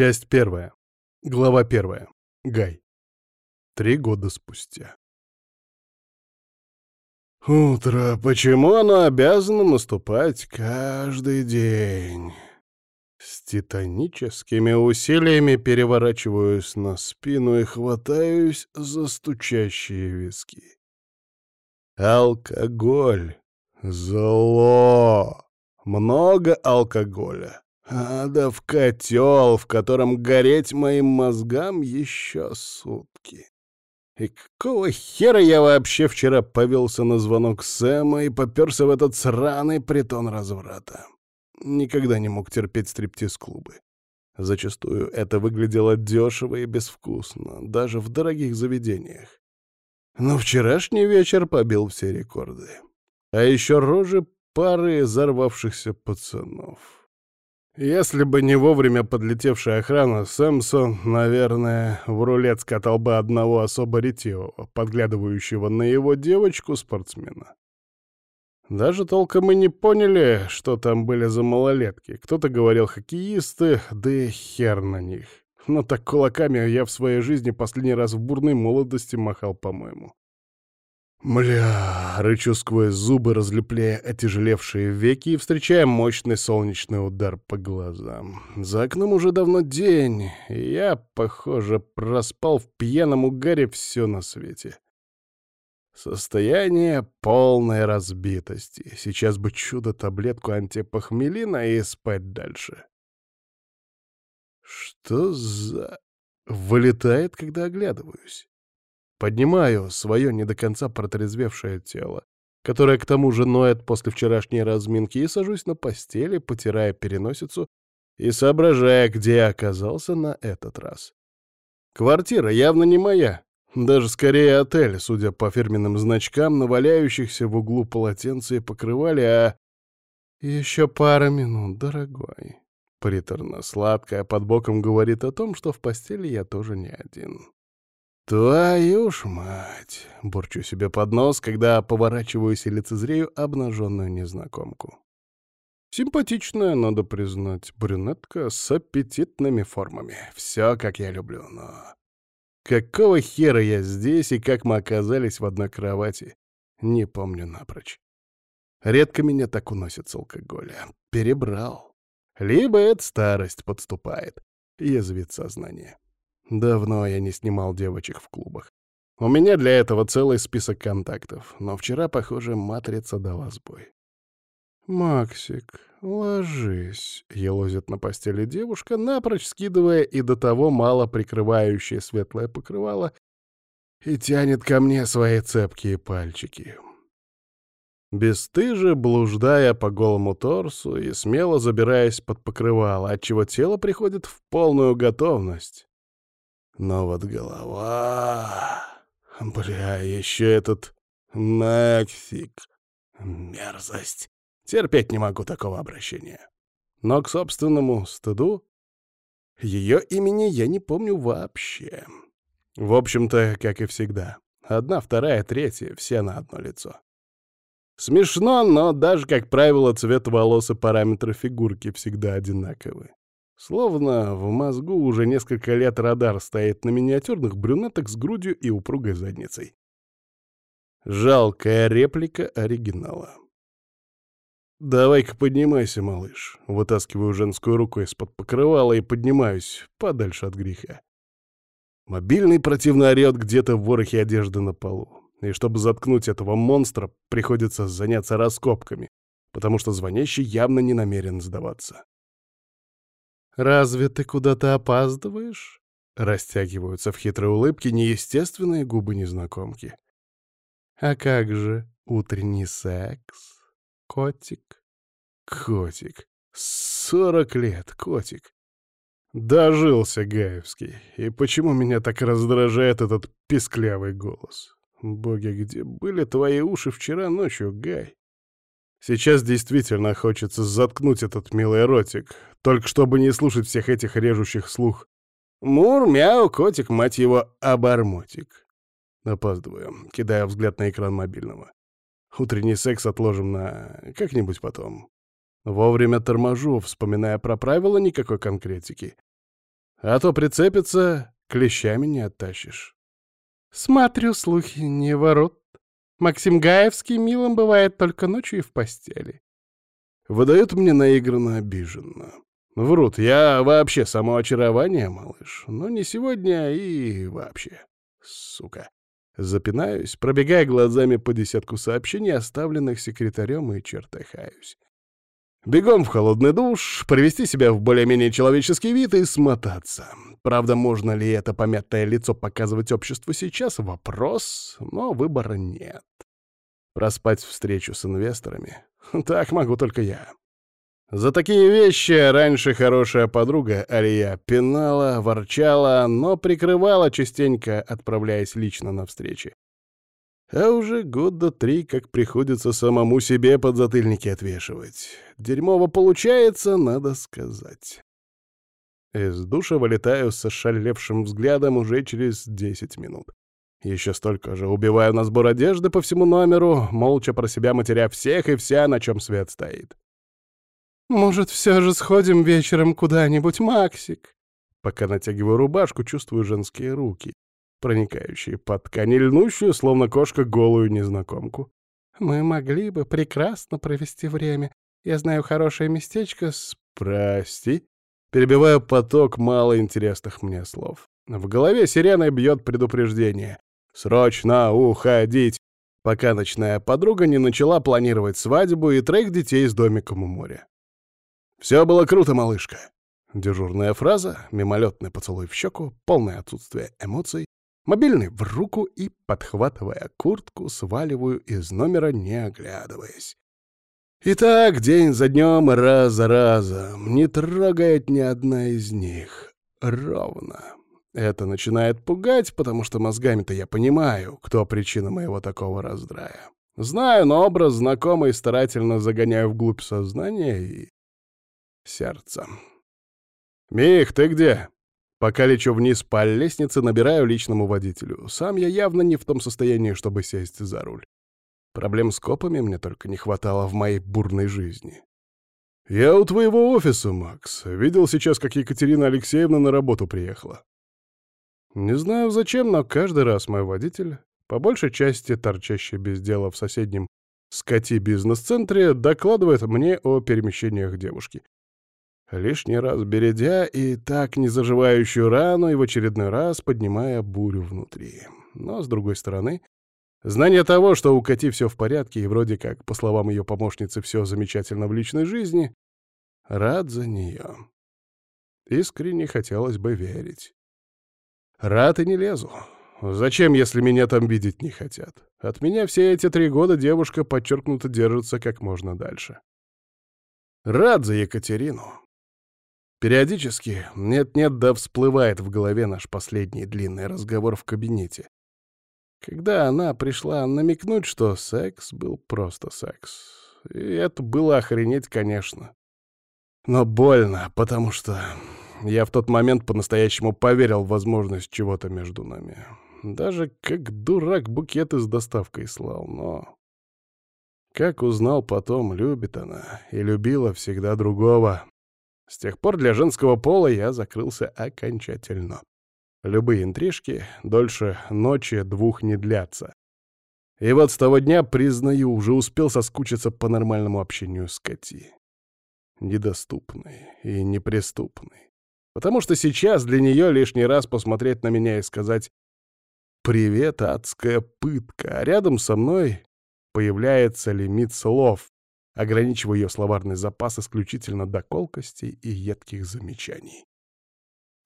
Часть первая. Глава первая. Гай. Три года спустя. Утро. Почему оно обязано наступать каждый день? С титаническими усилиями переворачиваюсь на спину и хватаюсь за стучащие виски. Алкоголь. Зло. Много алкоголя. Адов котел, в котором гореть моим мозгам еще сутки. И какого хера я вообще вчера повелся на звонок Сэма и поперся в этот сраный притон разврата? Никогда не мог терпеть стриптиз-клубы. Зачастую это выглядело дешево и безвкусно, даже в дорогих заведениях. Но вчерашний вечер побил все рекорды. А еще рожи пары взорвавшихся пацанов. Если бы не вовремя подлетевшая охрана, Сэмсон, наверное, в рулет скатал бы одного особо ретивого, подглядывающего на его девочку-спортсмена. Даже толком и не поняли, что там были за малолетки. Кто-то говорил хоккеисты, да и хер на них. Но так кулаками я в своей жизни последний раз в бурной молодости махал, по-моему. Мля, рычу сквозь зубы, разлепляя отяжелевшие веки и встречая мощный солнечный удар по глазам. За окном уже давно день, и я, похоже, проспал в пьяном угаре все на свете. Состояние полной разбитости. Сейчас бы чудо-таблетку антипохмелина и спать дальше. Что за... Вылетает, когда оглядываюсь. Поднимаю свое не до конца протрезвевшее тело, которое к тому же ноет после вчерашней разминки, и сажусь на постели, потирая переносицу и соображая, где я оказался на этот раз. Квартира явно не моя, даже скорее отель, судя по фирменным значкам, наваляющихся в углу полотенца и покрывали, а... Еще пара минут, дорогой. Приторно-сладкая под боком говорит о том, что в постели я тоже не один. «Твою ж мать!» — бурчу себе под нос, когда поворачиваюсь и лицезрею обнаженную незнакомку. Симпатичная, надо признать, брюнетка с аппетитными формами. Все, как я люблю, но... Какого хера я здесь и как мы оказались в одной кровати, не помню напрочь. Редко меня так уносит с алкоголя. Перебрал. Либо это старость подступает, язвит сознание. Давно я не снимал девочек в клубах. У меня для этого целый список контактов, но вчера, похоже, матрица дала сбой. «Максик, ложись», — елозит на постели девушка, напрочь скидывая и до того мало прикрывающее светлое покрывало, и тянет ко мне свои цепкие пальчики. Бесстыже, блуждая по голому торсу и смело забираясь под покрывало, отчего тело приходит в полную готовность. Но вот голова... Бля, еще этот... Максик. Мерзость. Терпеть не могу такого обращения. Но к собственному стыду... Ее имени я не помню вообще. В общем-то, как и всегда. Одна, вторая, третья, все на одно лицо. Смешно, но даже, как правило, цвет волос и параметры фигурки всегда одинаковы. Словно в мозгу уже несколько лет радар стоит на миниатюрных брюнеток с грудью и упругой задницей. Жалкая реплика оригинала. «Давай-ка поднимайся, малыш». Вытаскиваю женскую руку из-под покрывала и поднимаюсь подальше от греха. Мобильный противно орёт где-то в ворохе одежды на полу. И чтобы заткнуть этого монстра, приходится заняться раскопками, потому что звонящий явно не намерен сдаваться. «Разве ты куда-то опаздываешь?» Растягиваются в хитрой улыбке неестественные губы незнакомки. «А как же утренний секс, котик?» «Котик. Сорок лет, котик. Дожился Гаевский. И почему меня так раздражает этот писклявый голос? Боги, где были твои уши вчера ночью, Гай? Сейчас действительно хочется заткнуть этот милый ротик, только чтобы не слушать всех этих режущих слух. Мур, мяу, котик, мать его, обормотик. Опаздываю, кидая взгляд на экран мобильного. Утренний секс отложим на... как-нибудь потом. Вовремя торможу, вспоминая про правила никакой конкретики. А то прицепится, клещами не оттащишь. Смотрю, слухи не ворот. Максим Гаевский милым бывает только ночью и в постели. Выдают мне наигранно обиженно. Врут, я вообще само очарование, малыш. Но не сегодня и вообще. Сука. Запинаюсь, пробегая глазами по десятку сообщений, оставленных секретарем, и чертыхаюсь. Бегом в холодный душ, привести себя в более-менее человеческий вид и смотаться. Правда, можно ли это помятое лицо показывать обществу сейчас — вопрос, но выбора нет. Проспать встречу с инвесторами — так могу только я. За такие вещи раньше хорошая подруга Алия пинала, ворчала, но прикрывала частенько, отправляясь лично на встречи. А уже года три, как приходится самому себе подзатыльники отвешивать. Дерьмово получается, надо сказать. Из душа вылетаю со шалевшим взглядом уже через десять минут. Еще столько же убиваю на сбор одежды по всему номеру, молча про себя матеря всех и вся, на чем свет стоит. «Может, все же сходим вечером куда-нибудь, Максик?» Пока натягиваю рубашку, чувствую женские руки, проникающие под ткань, льнущую, словно кошка, голую незнакомку. «Мы могли бы прекрасно провести время. Я знаю хорошее местечко с...» «Прости?» Перебиваю поток малоинтересных мне слов. В голове сиреной бьет предупреждение. «Срочно уходить!» Пока ночная подруга не начала планировать свадьбу и трек детей с домиком у моря. «Все было круто, малышка!» Дежурная фраза, мимолетный поцелуй в щеку, полное отсутствие эмоций, мобильный в руку и, подхватывая куртку, сваливаю из номера, не оглядываясь. И так день за днем, раз за разом, не трогает ни одна из них. Ровно. Это начинает пугать, потому что мозгами-то я понимаю, кто причина моего такого раздрая. Знаю, но образ знакомый старательно загоняю вглубь сознания и сердца. «Мих, ты где?» Пока лечу вниз по лестнице, набираю личному водителю. Сам я явно не в том состоянии, чтобы сесть за руль. Проблем с копами мне только не хватало в моей бурной жизни. «Я у твоего офиса, Макс. Видел сейчас, как Екатерина Алексеевна на работу приехала». Не знаю зачем, но каждый раз мой водитель, по большей части торчащий без дела в соседнем скоти бизнес-центре, докладывает мне о перемещениях девушки лишний раз бередя и так не заживающую рану и в очередной раз поднимая бурю внутри. Но, с другой стороны, знание того, что у Кати все в порядке и вроде как, по словам ее помощницы, все замечательно в личной жизни, рад за нее. Искренне хотелось бы верить. Рад и не лезу. Зачем, если меня там видеть не хотят? От меня все эти три года девушка подчеркнуто держится как можно дальше. Рад за Екатерину. Периодически, нет-нет, да всплывает в голове наш последний длинный разговор в кабинете. Когда она пришла намекнуть, что секс был просто секс. И это было охренеть, конечно. Но больно, потому что я в тот момент по-настоящему поверил в возможность чего-то между нами. Даже как дурак букеты с доставкой слал, но... Как узнал потом, любит она и любила всегда другого. С тех пор для женского пола я закрылся окончательно. Любые интрижки дольше ночи двух не длятся. И вот с того дня, признаю, уже успел соскучиться по нормальному общению с Кати. Недоступный и неприступный. Потому что сейчас для нее лишний раз посмотреть на меня и сказать «Привет, адская пытка», а рядом со мной появляется лимит слов, ограничивая ее словарный запас исключительно до колкостей и едких замечаний.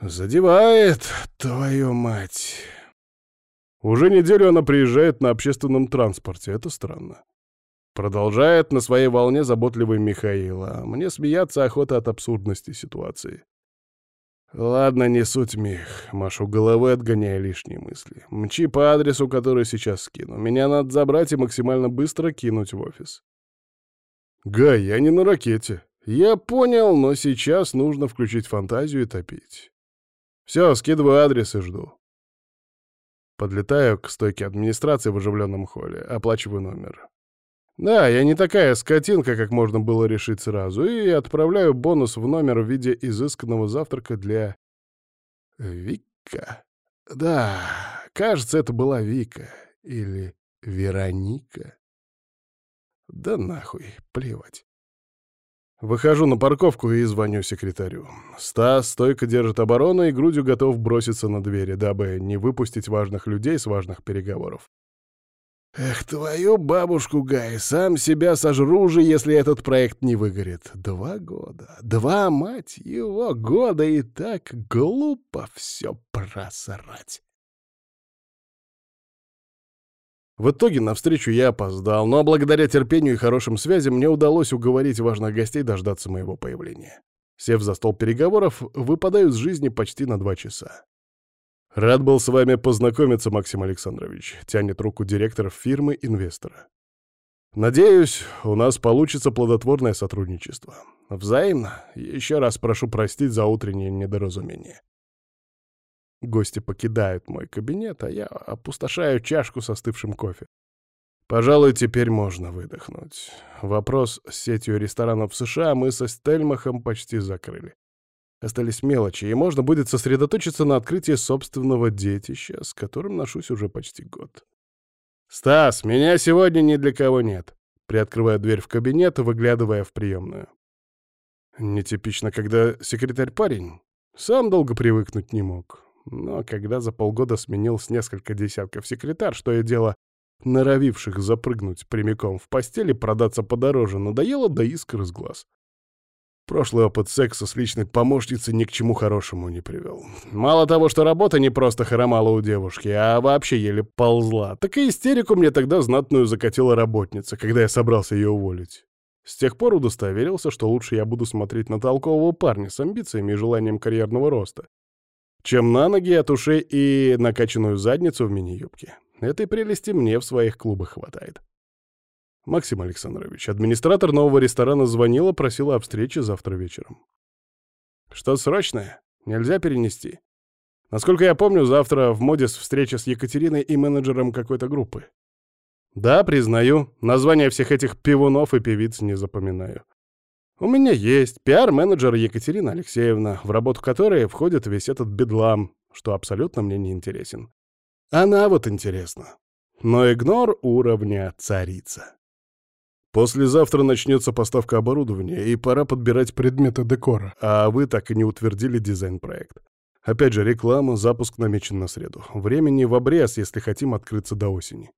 «Задевает, твою мать!» Уже неделю она приезжает на общественном транспорте, это странно. Продолжает на своей волне заботливый Михаил, а мне смеяться охота от абсурдности ситуации. Ладно, не суть, Мих, машу головой, отгоняя лишние мысли. Мчи по адресу, который сейчас скину. Меня надо забрать и максимально быстро кинуть в офис. «Гай, я не на ракете. Я понял, но сейчас нужно включить фантазию и топить. Все, скидываю адрес и жду». Подлетаю к стойке администрации в оживленном холле, оплачиваю номер. Да, я не такая скотинка, как можно было решить сразу, и отправляю бонус в номер в виде изысканного завтрака для Вика? Да, кажется, это была Вика. Или Вероника. Да нахуй, плевать. Выхожу на парковку и звоню секретарю. Стас стойко держит оборону и грудью готов броситься на двери, дабы не выпустить важных людей с важных переговоров. Эх, твою бабушку, Гай, сам себя сожру же, если этот проект не выгорит. Два года, два, мать его, года, и так глупо все просрать. В итоге на встречу я опоздал, но благодаря терпению и хорошим связям мне удалось уговорить важных гостей дождаться моего появления. Сев за стол переговоров, выпадаю с жизни почти на два часа. «Рад был с вами познакомиться, Максим Александрович», — тянет руку директор фирмы инвестора. «Надеюсь, у нас получится плодотворное сотрудничество. Взаимно. Еще раз прошу простить за утреннее недоразумение». Гости покидают мой кабинет, а я опустошаю чашку со остывшим кофе. Пожалуй, теперь можно выдохнуть. Вопрос с сетью ресторанов в США мы со Стельмахом почти закрыли. Остались мелочи, и можно будет сосредоточиться на открытии собственного детища, с которым ношусь уже почти год. «Стас, меня сегодня ни для кого нет», — приоткрывая дверь в кабинет, выглядывая в приемную. Нетипично, когда секретарь парень. Сам долго привыкнуть не мог. Но когда за полгода сменил с несколько десятков секретарь, что и дело, норовивших запрыгнуть прямиком в постели, продаться подороже, надоело до искр из глаз. Прошлый опыт секса с личной помощницей ни к чему хорошему не привел. Мало того, что работа не просто хромала у девушки, а вообще еле ползла, так и истерику мне тогда знатную закатила работница, когда я собрался ее уволить. С тех пор удостоверился, что лучше я буду смотреть на толкового парня с амбициями и желанием карьерного роста, чем на ноги от ушей и накачанную задницу в мини-юбке. Этой прелести мне в своих клубах хватает. Максим Александрович, администратор нового ресторана звонила, просила о встрече завтра вечером. Что срочное? Нельзя перенести. Насколько я помню, завтра в моде встреча с Екатериной и менеджером какой-то группы. Да, признаю, названия всех этих пивунов и певиц не запоминаю. У меня есть пиар-менеджер Екатерина Алексеевна, в работу которой входит весь этот бедлам, что абсолютно мне не интересен. Она вот интересна. Но игнор уровня царица. Послезавтра начнется поставка оборудования, и пора подбирать предметы декора, а вы так и не утвердили дизайн-проект. Опять же, реклама, запуск намечен на среду. Времени в обрез, если хотим открыться до осени.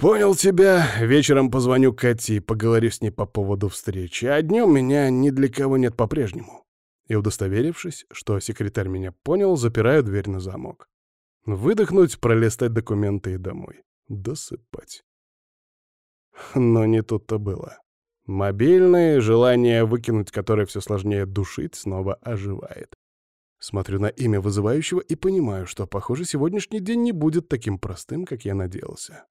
«Понял тебя. Вечером позвоню Кати, поговорю с ней по поводу встречи, а днем меня ни для кого нет по-прежнему». И, удостоверившись, что секретарь меня понял, запираю дверь на замок. Выдохнуть, пролистать документы и домой. Досыпать. Но не тут-то было. Мобильное желание выкинуть которое все сложнее душить, снова оживает. Смотрю на имя вызывающего и понимаю, что, похоже, сегодняшний день не будет таким простым, как я надеялся.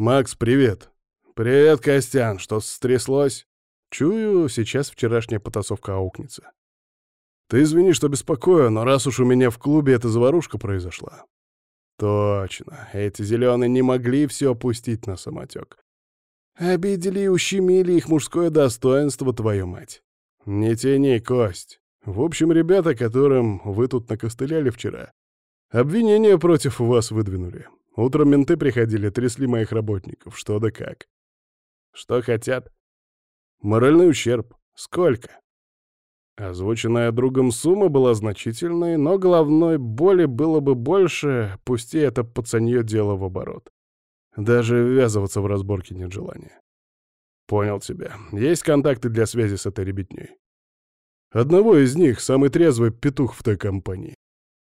«Макс, привет!» «Привет, Костян! Что стряслось?» Чую, сейчас вчерашняя потасовка аукнется. «Ты извини, что беспокою, но раз уж у меня в клубе эта заварушка произошла...» «Точно, эти зеленые не могли все опустить на самотек. Обидели и ущемили их мужское достоинство, твою мать. Не тяни, Кость. В общем, ребята, которым вы тут накостыляли вчера, обвинения против вас выдвинули. Утром менты приходили, трясли моих работников. Что да как. Что хотят? Моральный ущерб. Сколько? Озвученная другом сумма была значительной, но головной боли было бы больше, пусти это пацанье дело в оборот. Даже ввязываться в разборки нет желания. Понял тебя. Есть контакты для связи с этой ребятней? Одного из них, самый трезвый петух в той компании.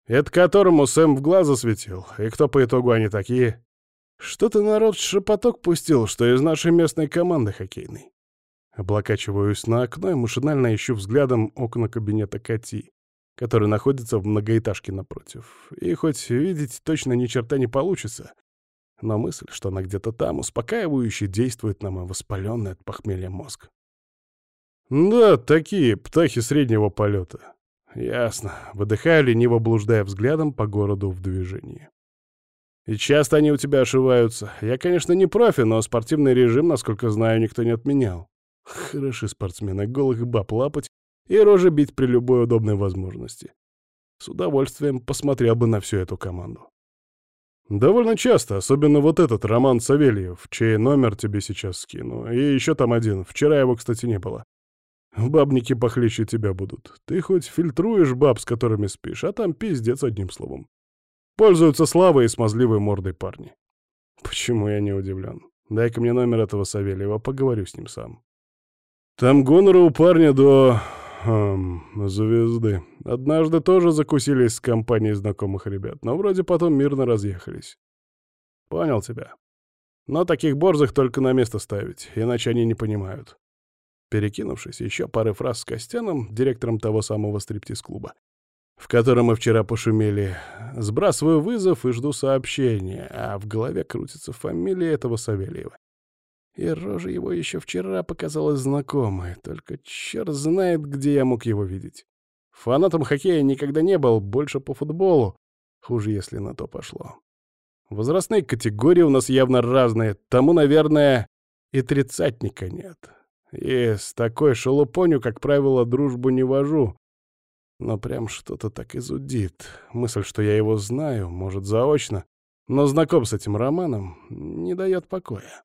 Это которому Сэм в глаза светил. И кто по итогу они такие? Что-то народ шепоток пустил, что из нашей местной команды хоккейной. Облокачиваюсь на окно и машинально ищу взглядом окна кабинета Кати, который находится в многоэтажке напротив. И хоть видеть точно ни черта не получится, но мысль, что она где-то там, успокаивающе действует на мой воспаленный от похмелья мозг. Да, такие птахи среднего полета. Ясно. Выдыхаю, лениво блуждая взглядом по городу в движении. И часто они у тебя ошиваются. Я, конечно, не профи, но спортивный режим, насколько знаю, никто не отменял. Хороши спортсмены, голых баб лапать и рожи бить при любой удобной возможности. С удовольствием посмотрел бы на всю эту команду. Довольно часто, особенно вот этот Роман Савельев, чей номер тебе сейчас скину. И еще там один, вчера его, кстати, не было. Бабники похлеще тебя будут. Ты хоть фильтруешь баб, с которыми спишь, а там пиздец одним словом. Пользуются славой и смазливой мордой парни. Почему я не удивлен? Дай-ка мне номер этого Савельева, поговорю с ним сам. Там гонора у парня до... Эм, звезды. Однажды тоже закусились с компанией знакомых ребят, но вроде потом мирно разъехались. Понял тебя. Но таких борзых только на место ставить, иначе они не понимают. Перекинувшись еще пары фраз с Костяном, директором того самого стриптиз-клуба, в котором мы вчера пошумели, сбрасываю вызов и жду сообщения, а в голове крутится фамилия этого Савельева. И рожа его еще вчера показалась знакомой, только черт знает, где я мог его видеть. Фанатом хоккея никогда не был, больше по футболу. Хуже, если на то пошло. Возрастные категории у нас явно разные, тому, наверное, и тридцатника нет. И с такой шелупонью, как правило, дружбу не вожу. Но прям что-то так изудит. Мысль, что я его знаю, может, заочно, но знаком с этим романом, не дает покоя.